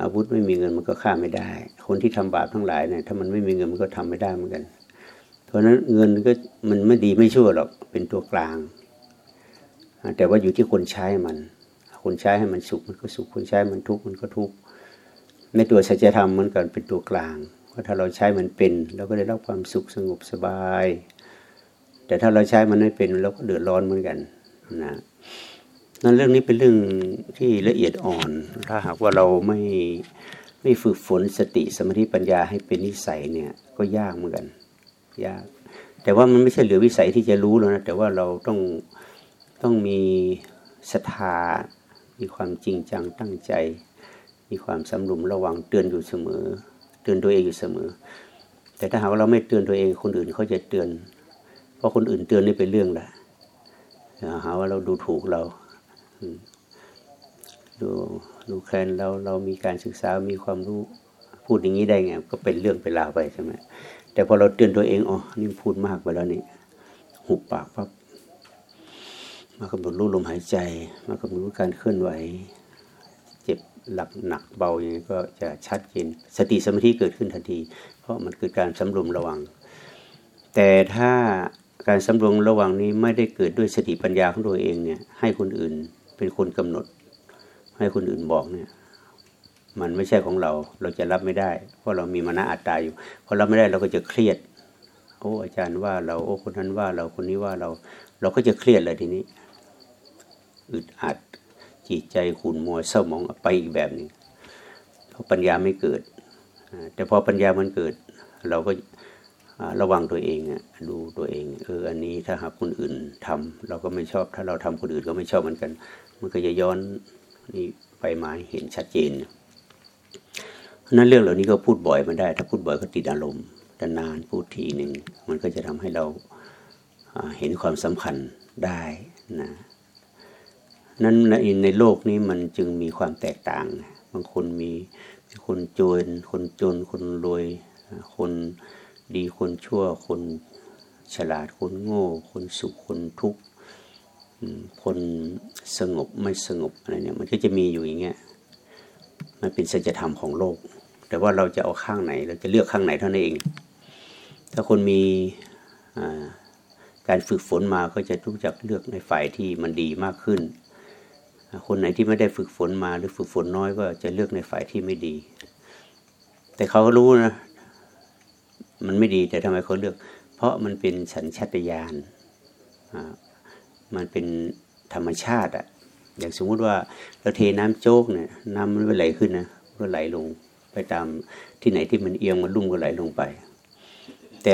อาวุธไม่มีเงินมันก็ฆ่าไม่ได้ คนที่ทำบาปทั้งหลายเนี่ยถ้ามันไม่มีเงินมันก็ทำไม่ได้เหมือนกัน เพราะฉะนั้นเงินก็มันไม่ดีไม่ชั่วหรอกเป็นตัวกลาง แต่ว่าอยู่ที่คนใช้มัน คนใช้ให้มันสุขมันก็สุขคนใช้มันทุกข์มันก็ทุกข์ในตัวสัจธรรมมันกันเป็นตัวกลางเพราะถ้าเราใช้มันเป็นเราก็ได้รับความสุขสงบสบาย แต่ถ้าเราใช้มันไม่เป็นเราก็เดือดร้อนเหมือนกัน นะนั่นเรื่องนี้เป็นเรื่องที่ละเอียดอ่อน ถ้าหากว่าเราไม่ไม่ฝึกฝนสติสมาธิปัญญาให้เป็นนิสัยเนี่ย ก็ยากเหมือนกัน ยาก แต่ว่ามันไม่ใช่เหลือวิสัยที่จะรู้แล้วนะแต่ว่าเราต้องต้องมีศรัทธามีความจริงจังตั้งใจ มีความสำรวมระวังเตือนอยู่เสมอ เตือนตัวเองอยู่เสมอ แต่ถ้าหากเราไม่เตือนตัวเองคนอื่นเขาจะเตือน เพราะคนอื่นเตือนนี่เป็นเรื่องแหละ หาว่าเราดูถูกเราดูดูแคลนเราเรามีการศึกษามีความรู้พูดอย่างนี้ได้ไง ก็เป็นเรื่องเป็นราวไปใช่ไหมแต่พอเราเตือนตัวเองอ๋อนี่พูดมากไปแล้วนี่หุบปากปั๊บมากำหนดรู้ลมหายใจ มากำหนดรู้การเคลื่อนไหว เจ็บหลักหนักเบาอย่างนี้ก็จะชัดเจนสติสมาธิเกิดขึ้นทันที เพราะมันคือการสำรวมระวัง แต่ถ้า การสำรวมระหวังนี้ไม่ได้เกิดด้วยสติปัญญาของตัวเองเนี่ย ให้คนอื่นเป็นคนกำหนด ให้คนอื่นบอกเนี่ย มันไม่ใช่ของเรา เราจะรับไม่ได้ เพราะเรามีมณอัตตาอยู่พอรับไม่ได้เราก็จะเครียด โอ้อาจารย์ว่าเราโอ้คนนั้นว่า เราคนนี้ว่าเรา เราก็จะเครียดเลยทีนี้อึดอัดจิตใจขุ่นมัวเศร้าหมองไปอีกแบบหนึ่งเพราะปัญญาไม่เกิด แต่พอปัญญามันเกิด เราก็ ระวังตัวเองดูตัวเองเอออันนี้ถ้าหากคนอื่นทำเราก็ไม่ชอบ ถ้าเราทำคนอื่นก็ไม่ชอบเหมือนกัน มันก็จะย้อนนี่ไปมาเห็นชัดเจนนั้นเรื่องเหล่านี้ก็พูดบ่อยมันได้ ถ้าพูดบ่อยก็ติดอารมณ์แต่นานพูดทีหนึ่งมันก็จะทำให้เราเห็นความสำคัญได้นะนั้นในในโลกนี้มันจึงมีความแตกต่าง บางคนมีคนจนคนจน คนรวยคน ดีคนชั่วคนฉลาดคนโง่ คนสุขคนทุกข์คนสงบไม่สงบอะไรเนี่ยมันก็จะมีอยู่อย่างเงี้ยมันเป็นสัจธรรมของโลก แต่ว่าเราจะเอาข้างไหน เราจะเลือกข้างไหนเท่านั้นเอง ถ้าคนมีการฝึกฝนมาก็จะรู้จักเลือกในฝ่ายที่มันดีมากขึ้น คนไหนที่ไม่ได้ฝึกฝนมาหรือฝึกฝนน้อยก็จะเลือกในฝ่ายที่ไม่ดี แต่เขาก็รู้นะ มันไม่ดีแต่ทำไมเขาเลือก เพราะมันเป็นสัญชาตญาณมันเป็นธรรมชาติอะอย่างสมมุติว่าเราเทน้ำโจ๊กเนี่ยน้ำมันไม่ไหลขึ้นนะก็ไหลลงไปตามที่ไหนที่มันเอียงมันลุ่มก็ไหลลงไป แต่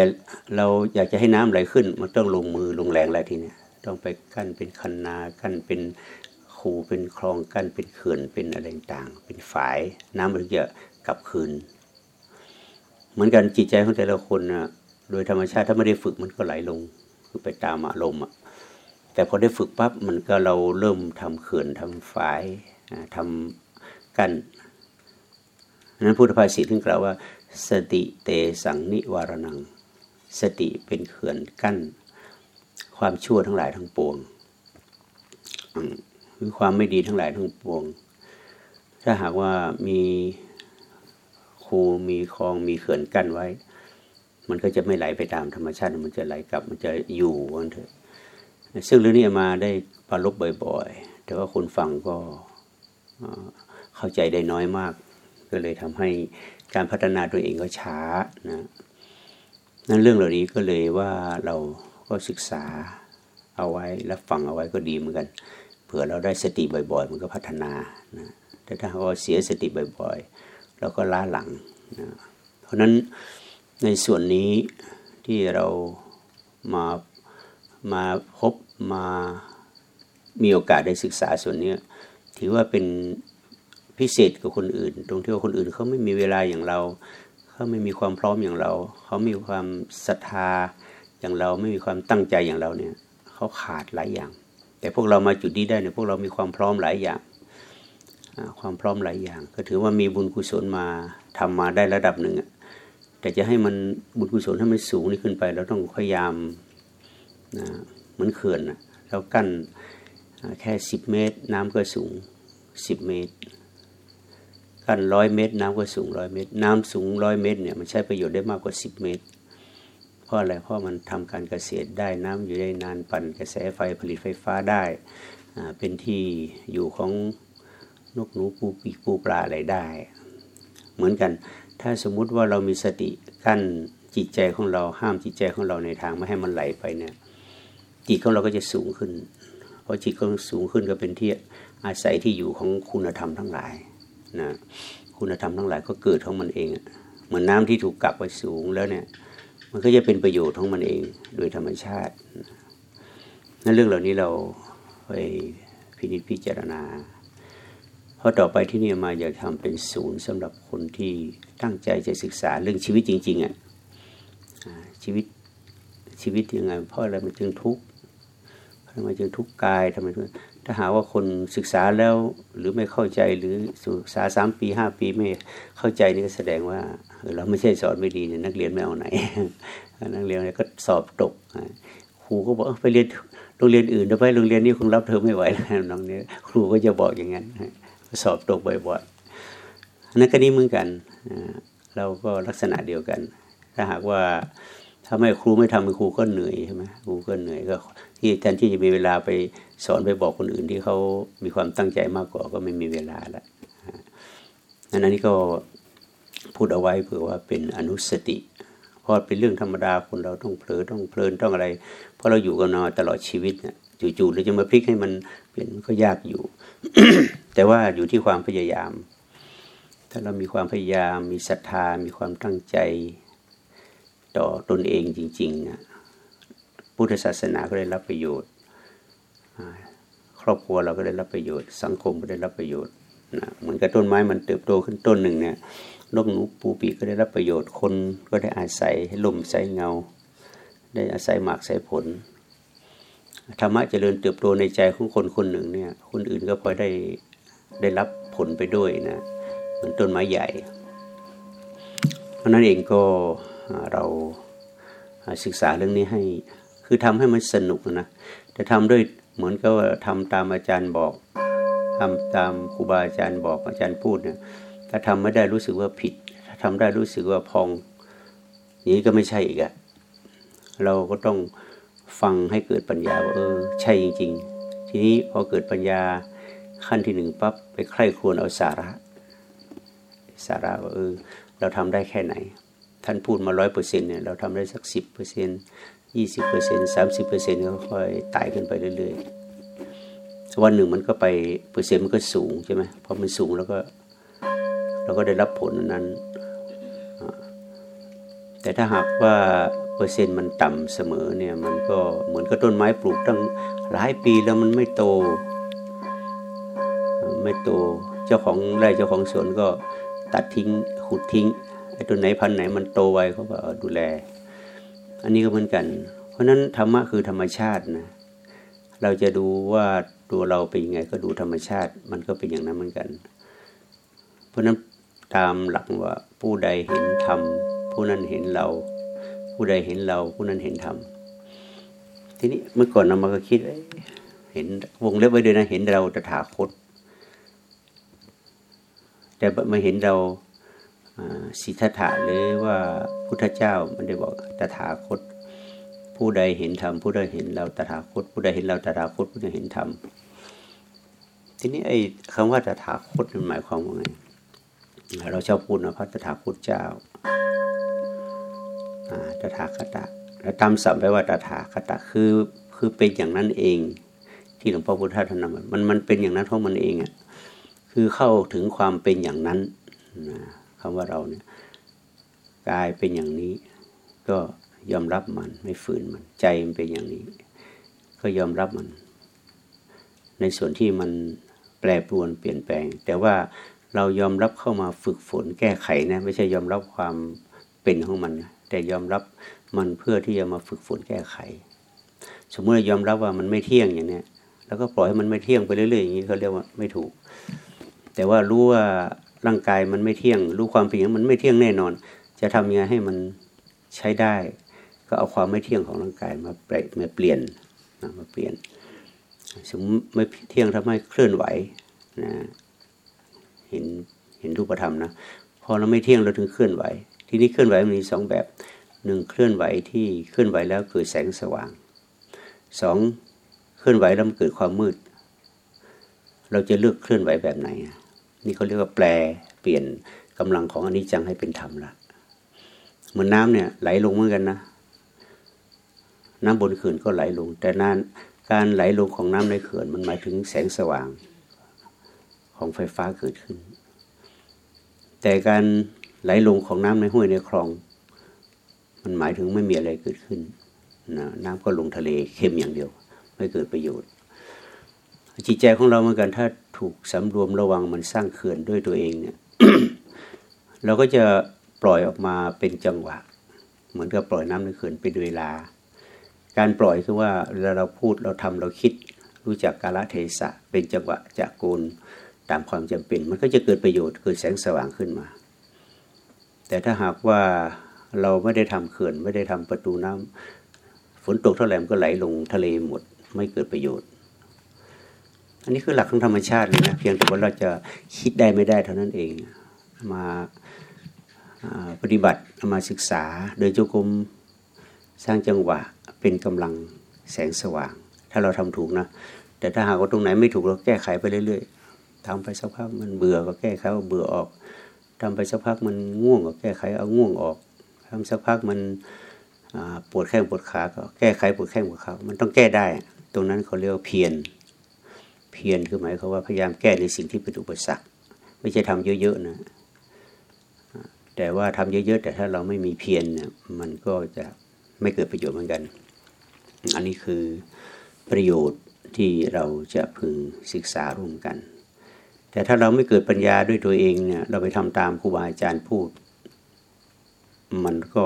เราอยากจะให้น้ำไหลขึ้น มันต้องลงมือลงแรงแล้วทีเนี้ยต้องไปกั้นเป็นคันนากั้นเป็นคูเป็นคลองกั้นเป็นเขื่อนเป็นอะไรต่างเป็นฝาย น้ำมันจะกลับคืน เหมือนกันจิตใจของแต่ละคนนะโดยธรรมชาติถ้าไม่ได้ฝึกมันก็ไหลลงคือไปตามอารมณ์อะแต่พอได้ฝึกปั๊บมันก็เราเริ่มทำเขื่อนทำฝายทำกั้นนั้นพุทธภาษิตถึงกล่าวว่า สติเตสังนิวารนัง สติเป็นเขื่อนกั้น ความชั่วทั้งหลายทั้งปวงคือความไม่ดีทั้งหลายทั้งปวง ถ้าหากว่ามี คูมีคลองมีเขื่อนกั้นไว้ มันก็จะไม่ไหลไปตามธรรมชาติ มันจะไหลกลับ มันจะอยู่วันเถอะซึ่งเรื่องนี้มาได้ปรลบบ่อยๆ แต่ว่าคนฟังก็เข้าใจได้น้อยมาก ก็เลยทำให้การพัฒนาตัวเองก็ช้านะนั่นเรื่องเหล่านี้ก็เลยว่าเราก็ศึกษาเอาไว้และฟังเอาไว้ก็ดีเหมือนกัน เผื่อเราได้สติบ่อย ๆ มันก็พัฒนานะแต่ถ้าเราเสียสติบ่อย ๆ เราก็ล้าหลังนะเพราะนั้นในส่วนนี้ที่เรามามาพบมามีโอกาสได้ศึกษาส่วนนี้ถือว่าเป็นพิเศษกับคนอื่น ตรงที่ว่าคนอื่นเขาไม่มีเวลาอย่างเราเขาไม่มีความพร้อมอย่างเรา เขามีความศรัทธาอย่างเราไม่มีความตั้งใจอย่างเราเนี่ยเขาขาดหลายอย่าง แต่พวกเรามาจุดนี้ได้เนี่ยพวกเรามีความพร้อมหลายอย่าง ความพร้อมหลายอย่าง ก็ถือว่ามีบุญกุศลมาทำมาได้ระดับหนึ่งแต่จะให้มันบุญกุศลให้มันสูงนี่ขึ้นไป เราต้องพยายามนะเหมือนเขื่อนเรากั้นแค่สิบเมตร น้ำก็สูงสิบเมตร กั้นร้อยเมตร น้ำก็สูงร้อยเมตร น้ำสูงร้อยเมตรเนี่ยมันใช้ประโยชน์ได้มากกว่าสิบเมตรพราะอะไร เพราะมันทำการเกษตรได้น้ำอยู่ได้นานปั่นกระแสไฟผลิตไฟฟ้าได้ เป็นที่อยู่ของ นกหนูปูปีกปูปลาอะไรได้ เหมือนกัน ถ้าสมมุติว่าเรามีสติกั้นจิตใจของเราห้ามจิตใจของเราในทางไม่ให้มันไหลไปเนี่ยจิตของเราก็จะสูงขึ้น เพราะจิตของสูงขึ้นก็เป็นที่อาศัยที่อยู่ของคุณธรรมทั้งหลายนะคุณธรรมทั้งหลายก็เกิดของมันเองเหมือนน้าที่ถูกกักไว้สูงแล้วเนี่ย มันก็จะเป็นประโยชน์ของมันเองโดยธรรมชาตินั่นเรื่องเหล่านี้เราไปพินิจพิจารณา เพราะต่อไปที่นี่มาอยากทำเป็นศูนย์สำหรับคนที่ตั้งใจจะศึกษาเรื่องชีวิตจริงๆอะชีวิตชีวิตยังไงเพราะอะไรมันจึงทุกข์ทำไมจึงทุกข์กายทำไมถ้าหาว่าคนศึกษาแล้วหรือไม่เข้าใจหรือศึกษาสามปีห้าปีไม่เข้าใจนี่ก็แสดงว่าเราไม่ใช่สอนไม่ดีเนี่ยนักเรียนไม่เอาไหน นักเรียนก็สอบตกครูก็บอกไปเรียนโรงเรียนอื่นเดี๋ยวไปโรงเรียนนี้คงรับเธอไม่ไหวแล้วน้องเนี่ยครูก็จะบอกอย่างนั้น สอบตกบ่อยๆนั่นก็นี่เหมือนกันเราก็ลักษณะเดียวกัน ถ้าหากว่าถ้าไม่ครูไม่ทำครูก็เหนื่อยใช่ไหมครูก็เหนื่อยก็ ที่แทนที่จะมีเวลาไปสอนไปบอกคนอื่นที่เขามีความตั้งใจมากกว่าก็ไม่มีเวลาล้วอันนี้ก็พูดเอาไว้เผื่อว่าเป็นอนุสติเพราะเป็นเรื่องธรรมดาคนเราต้องเผลอต้องเพลินต้องอะไร เพราะเราอยู่กันมาตลอดชีวิตเนี่ยจู่ๆเราจะมาพลิกให้มันเปลี่ยนก็ยากอยู่ แต่ว่าอยู่ที่ความพยายาม ถ้าเรามีความพยายาม มีศรัทธา มีความตั้งใจต่อตนเองจริงๆนะพุทธศาสนาก็ได้รับประโยชน์ ครอบครัวเราก็ได้รับประโยชน์ สังคมก็ได้รับประโยชน์นะเหมือนกับต้นไม้มันเติบโตขึ้นต้นหนึ่งเนี่ยนกหนูปูปีก็ได้รับประโยชน์คนก็ได้อาศัยลมใส่เงา ได้อาศัยหมากใส่ผลธรรมะเจริญเติบโตในใจของคนคนหนึ่งเนี่ยคนอื่นก็พอได้ ได้รับผลไปด้วยนะเหมือนต้นไม้ใหญ่ เพราะนั้นเองก็เราศึกษาเรื่องนี้ให้ คือทำให้มันสนุกนะแต่ทำด้วยเหมือนกับว่าทำตามอาจารย์บอกทำตามครูบาอาจารย์บอกอาจารย์พูดเนี่ยถ้าทำไม่ได้รู้สึกว่าผิด ถ้าทำได้รู้สึกว่าพองนี้ก็ไม่ใช่อีกอะเราก็ต้องฟังให้เกิดปัญญาว่าเออ ใช่จริง ๆ ทีนี้พอเกิดปัญญา ขั้นที่หนึ่งปั๊บไปใคร่ครวญเอาสาระ สาระว่าเออเราทำได้แค่ไหน ท่านพูดมาร้อยเปอร์เซ็นเนี่ยเราทำได้สักสิบเปอร์เซ็นยี่สิบเปอร์เซ็นสามสิบเปอร์เซ็นก็ค่อยไต่ขึ้นไปเรื่อยๆวันหนึ่งมันก็ไปเปอร์เซ็นต์มันก็สูงใช่ไหมพอมันสูงแล้วก็เราก็ได้รับผลนั้น แต่ถ้าหากว่าเปอร์เซ็นต์มันต่ำเสมอเนี่ยมันก็เหมือนกับต้นไม้ปลูกตั้งหลายปีแล้วมันไม่โต ไม่โตเจ้าของไร่เจ้าของสวนก็ตัดทิ้งขุดทิ้งไอ้ต้นไหนพันไหนมันโตไวเขาก็ดูแล อันนี้ก็เหมือนกัน เพราะนั้นธรรมะคือธรรมชาตินะเราจะดูว่าตัวเราเป็นยังไงก็ดูธรรมชาติมันก็เป็นอย่างนั้นเหมือนกัน เพราะนั้นตามหลักว่าผู้ใดเห็นธรรมผู้นั้นเห็นเรา ผู้ใดเห็นเรา ผู้นั้นเห็นธรรมทีนี้เมื่อก่อนเรามาก็คิดเห็นวงเล็บไว้ด้วยนะเห็นเราตถาคต แต่มาเห็นเราสิทธะหรือว่าพุทธเจ้ามันได้บอกตถาคต ผู้ใดเห็นธรรมผู้ใดเห็นเราตถาคต ผู้ใดเห็นเราตถาคตผู้ใดเห็นธรรมทีนี้ไอ้คำว่าตถาคตมันหมายความว่าไงเราชอบพูดนะพระตถาคตเจ้าตถาคตะแล้วตามสัมไปว่าตถาคตะคือคือเป็นอย่างนั้นเอง ที่หลวงพ่อพุทธทานามันมันเป็นอย่างนั้นเพราะมันเองอะ คือเข้าถึงความเป็นอย่างนั้นนะคำว่าเราเนี่ยกายเป็นอย่างนี้ ก็ยอมรับมันไม่ฝืนมัน ใจมันเป็นอย่างนี้ ก็ยอมรับมัน ในส่วนที่มันแปรปรวนเปลี่ยนแปลง แต่ว่าเรายอมรับเข้ามาฝึกฝนแก้ไขนะไม่ใช่ยอมรับความเป็นของมันนะแต่ยอมรับมันเพื่อที่จะมาฝึกฝนแก้ไข สมมติยอมรับว่ามันไม่เที่ยงอย่างเนี้ยแล้วก็ปล่อยให้มันไม่เที่ยงไปเรื่อยๆอย่างนี้เขาเรียกว่าไม่ถูก แต่ว่ารู้ว่าร่างกายมันไม่เที่ยง รู้ความเป็นอย่างมันไม่เที่ยงแน่นอน จะทำยังไงให้มันใช้ได้ ก็เอาความไม่เที่ยงของร่างกายมาเปลี่ยนมาเปลี่ยนมาเปลี่ยนสมมติไม่เที่ยงทำให้เคลื่อนไหวนะเห็นเห็นรูปธรรมนะพอเราไม่เที่ยงเราถึงเคลื่อนไหว ทีนี้เคลื่อนไหวมันมีสองแบบหนึ่งเคลื่อนไหวที่เคลื่อนไหวแล้วเกิดแสงสว่างสองเคลื่อนไหวแล้วมันเกิดความมืด เราจะเลือกเคลื่อนไหวแบบไหนนี่ นี่เขาเรียกว่าแปลเปลี่ยนกำลังของอนิจจังให้เป็นธรรมละเหมือนน้ำเนี่ย ไหลลงเหมือนกันนะ น้ำบนเขื่อนก็ไหลลง แต่นานการไหลลงของน้ำในเขื่อนมันหมายถึงแสงสว่างของไฟฟ้าเกิดขึ้น แต่การไหลลงของน้ำในห้วยในคลอง มันหมายถึงไม่มีอะไรเกิดขึ้นนะน้ำก็ลงทะเลเค็มอย่างเดียว ไม่เกิดประโยชน์ จิตใจของเราเหมือนกัน ถ้าถูกสำรวมระวังมันสร้างเขื่อนด้วยตัวเองเนี่ย เราก็จะปล่อยออกมาเป็นจังหวะ เหมือนกับปล่อยน้ำในเขื่อนเป็นเวลา การปล่อยคือว่าเวลาเราพูดเราทำเราคิด รู้จักกาลเทศะ เป็นจังหวะจากกูลตามความจำเป็น มันก็จะเกิดประโยชน์เกิดแสงสว่างขึ้นมา แต่ถ้าหากว่าเราไม่ได้ทำเขื่อนไม่ได้ทำประตูน้ำฝนตกเท่าไหร่มันก็ไหลลงทะเลหมด ไม่เกิดประโยชน์ อันนี้คือหลักของธรรมชาติเลยนะเพียงแต่ว่าเราจะคิดได้ไม่ได้เท่านั้นเองมาปฏิบัติมาศึกษาโดยจุกรมสร้างจังหวะเป็นกำลังแสงสว่าง ถ้าเราทำถูกนะ แต่ถ้าหากว่าตรงไหนไม่ถูกเราแก้ไขไปเรื่อยๆทำไปสักพักมันเบื่อก็แก้ไขเอาเบื่อออกทำไปสักพักมันง่วงก็แก้ไขเอาง่วงออกทำสักพักมันปวดแข้งปวดขาก็แก้ไขปวดแข้งปวดขา มันต้องแก้ได้ ตรงนั้นเขาเรียกว่าเพียร เพียรคือหมายความว่าพยายามแก้ในสิ่งที่เป็นอุปสรรค ไม่ใช่ทำเยอะๆนะแต่ว่าทำเยอะ ๆ แต่ถ้าเราไม่มีเพียรเนี่ยมันก็จะไม่เกิดประโยชน์เหมือนกัน อันนี้คือประโยชน์ที่เราจะพึงศึกษาร่วมกัน แต่ถ้าเราไม่เกิดปัญญาด้วยตัวเองเนี่ยเราไปทำตามครูบาอาจารย์พูด มันก็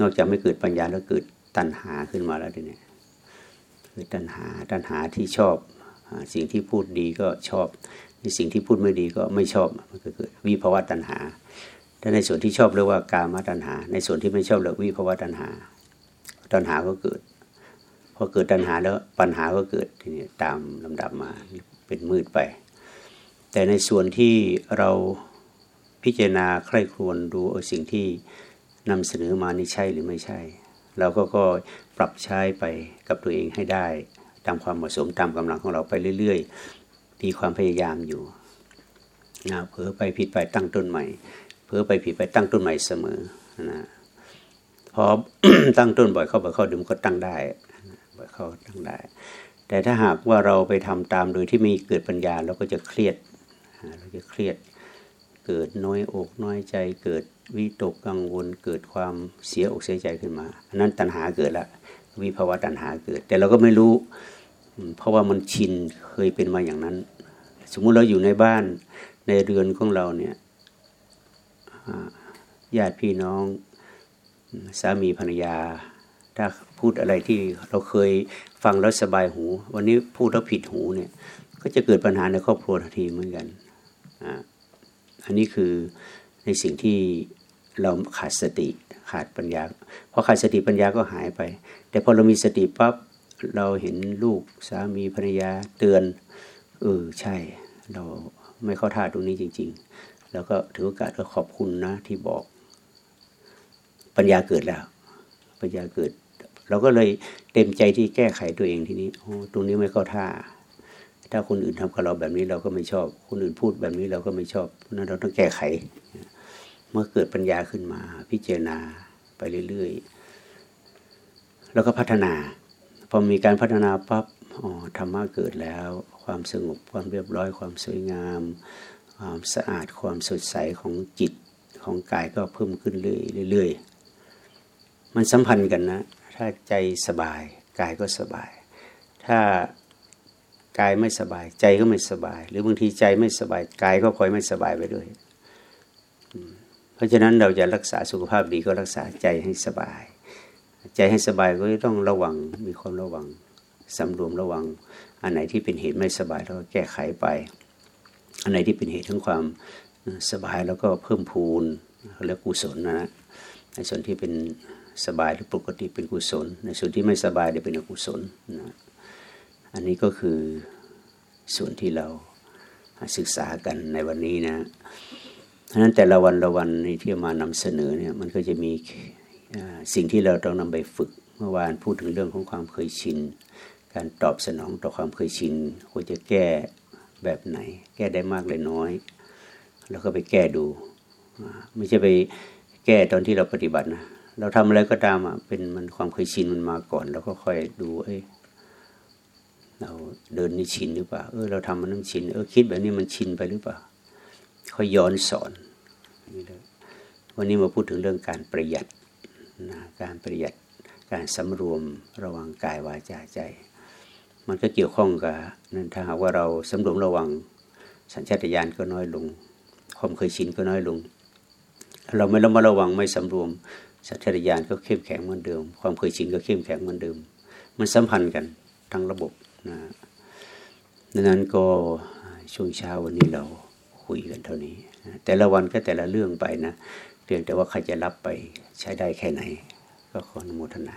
นอกจากไม่เกิดปัญญาแล้วเกิดตัณหาขึ้นมาแล้วเนี่ยคือตัณหาตัณหาที่ชอบ สิ่งที่พูดดีก็ชอบในสิ่งที่พูดไม่ดีก็ไม่ชอบมันก็เกิดวิภาวะตัณหาถ้าในส่วนที่ชอบเรียกว่ากามตัณหา ในส่วนที่ไม่ชอบเรียกวิภาวะตัณหา ตัณหาก็เกิดพอเกิดตัณหาแล้วปัญหาก็เกิดทีนี้ตามลำดับมาเป็นมืดไป แต่ในส่วนที่เราพิจารณาใคร่ครวญดูสิ่งที่นำเสนอมานี่ใช่หรือไม่ใช่ เราก็ก็ปรับใช้ไปกับตัวเองให้ได้ ตามความเหมาะสมตามกำลังของเราไปเรื่อยๆมีความพยายามอยู่นะเผลอไปผิดไปตั้งต้นใหม่เผลอไปผิดไปตั้งต้นใหม่เสมอนะพอตั้งต้นบ่อยเข้าบ่อยเข้าดื่มก็ตั้งได้บ่อยเข้าตั้งได้ แต่ถ้าหากว่าเราไปทำตามโดยที่ไม่เกิดปัญญาเราก็จะเครียดเราจะเครียด เกิดน้อยอกน้อยใจเกิดวิตกกังวลเกิดความเสียอกเสียใจขึ้นมาอันนั้นตัณหาเกิดล้ววิภาวะตัณหาเกิด แต่เราก็ไม่รู้ เพราะว่ามันชินเคยเป็นมาอย่างนั้น สมมุติเราอยู่ในบ้านในเรือนของเราเนี่ยญาติพี่น้องสามีภรรยา ถ้าพูดอะไรที่เราเคยฟังแล้วสบายหู วันนี้พูดแล้วผิดหูเนี่ย ก็จะเกิดปัญหาในครอบครัวทันทีเหมือนกันอันนี้คือในสิ่งที่เราขาดสติขาดปัญญาพอขาดสติปัญญาก็หายไป แต่พอเรามีสติปั๊บ เราเห็นลูกสามีภรรยาเตือนเออใช่ เราไม่เข้าท่าตรงนี้จริง ๆ แล้วก็ถือโอกาสก็ขอบคุณนะที่บอก ปัญญาเกิดแล้ว ปัญญาเกิด เราก็เลยเต็มใจที่แก้ไขตัวเองทีนี้โอ้ตรงนี้ไม่เข้าท่า ถ้าคนอื่นทำกับเราแบบนี้เราก็ไม่ชอบ คนอื่นพูดแบบนี้เราก็ไม่ชอบเพราะนั้นเราต้องแก้ไข เมื่อเกิดปัญญาขึ้นมา พิจารณาไปเรื่อยๆแล้วก็พัฒนา อมีการพัฒนาปั๊บอ๋อธรรมะเกิดแล้ว ความสงบความเรียบร้อย ความสวยงาม ความสะอาดความสดใสของจิตของกายก็เพิ่มขึ้นเรื่อยๆมันสัมพันธ์กันนะ ถ้าใจสบาย กายก็สบาย ถ้ากายไม่สบาย ใจก็ไม่สบาย หรือบางทีใจไม่สบาย กายก็คอยไม่สบายไปด้วย เพราะฉะนั้นเราจะรักษาสุขภาพดีก็รักษาใจให้สบาย ใจให้สบายก็ต้องระวัง มีความระวังสำรวมระวัง อันไหนที่เป็นเหตุไม่สบายเราก็แก้ไขไป อันไหนที่เป็นเหตุของความสบายแล้วก็เพิ่มพูนเรียกกุศลนะในส่วนที่เป็นสบายหรือปกติเป็นกุศล ในส่วนที่ไม่สบายเดี๋ยวเป็นอกุศลนะอันนี้ก็คือส่วนที่เราศึกษากันในวันนี้นะราะนั้นแต่ละวันละวันที่มานำเสนอเนี่ยมันก็จะมี สิ่งที่เราต้องนำไปฝึกเมื่อวานพูดถึงเรื่องของความเคยชิน การตอบสนองต่อความเคยชินควรจะแก้แบบไหน แก้ได้มากเลยน้อย แล้วก็ไปแก้ดู ไม่ใช่ไปแก้ตอนที่เราปฏิบัตินะเราทำอะไรก็ตามอะเป็นมันความเคยชินมันมาก่อน แล้วก็ค่อยดูเอ้ยเราเดินนี่ชินหรือเปล่าเออเราทำมันนั่งชินเออคิดแบบนี้มันชินไปหรือเปล่าค่อยย้อนสอน วันนี้มาพูดถึงเรื่องการประหยัด นะการประหยัดการสำรวมระวังกายวาจาใจ มันก็เกี่ยวข้องกับนั่นถ้าหากว่าเราสำรวมระวังสัญชาตญาณก็น้อยลง ความเคยชินก็น้อยลง เราไม่ระมัดระวังไม่สำรวมสัญชาตญาณก็เข้มแข็งเหมือนเดิม ความเคยชินก็เข้มแข็งเหมือนเดิม มันสัมพันธ์กันทั้งระบบนะดังนั้นก็ช่วงเช้าวันนี้เราคุยกันเท่านี้ แต่ละวันก็แต่ละเรื่องไปนะ เพียงแต่ว่าใครจะรับไปใช้ได้แค่ไหน ก็ขออนุโมทนา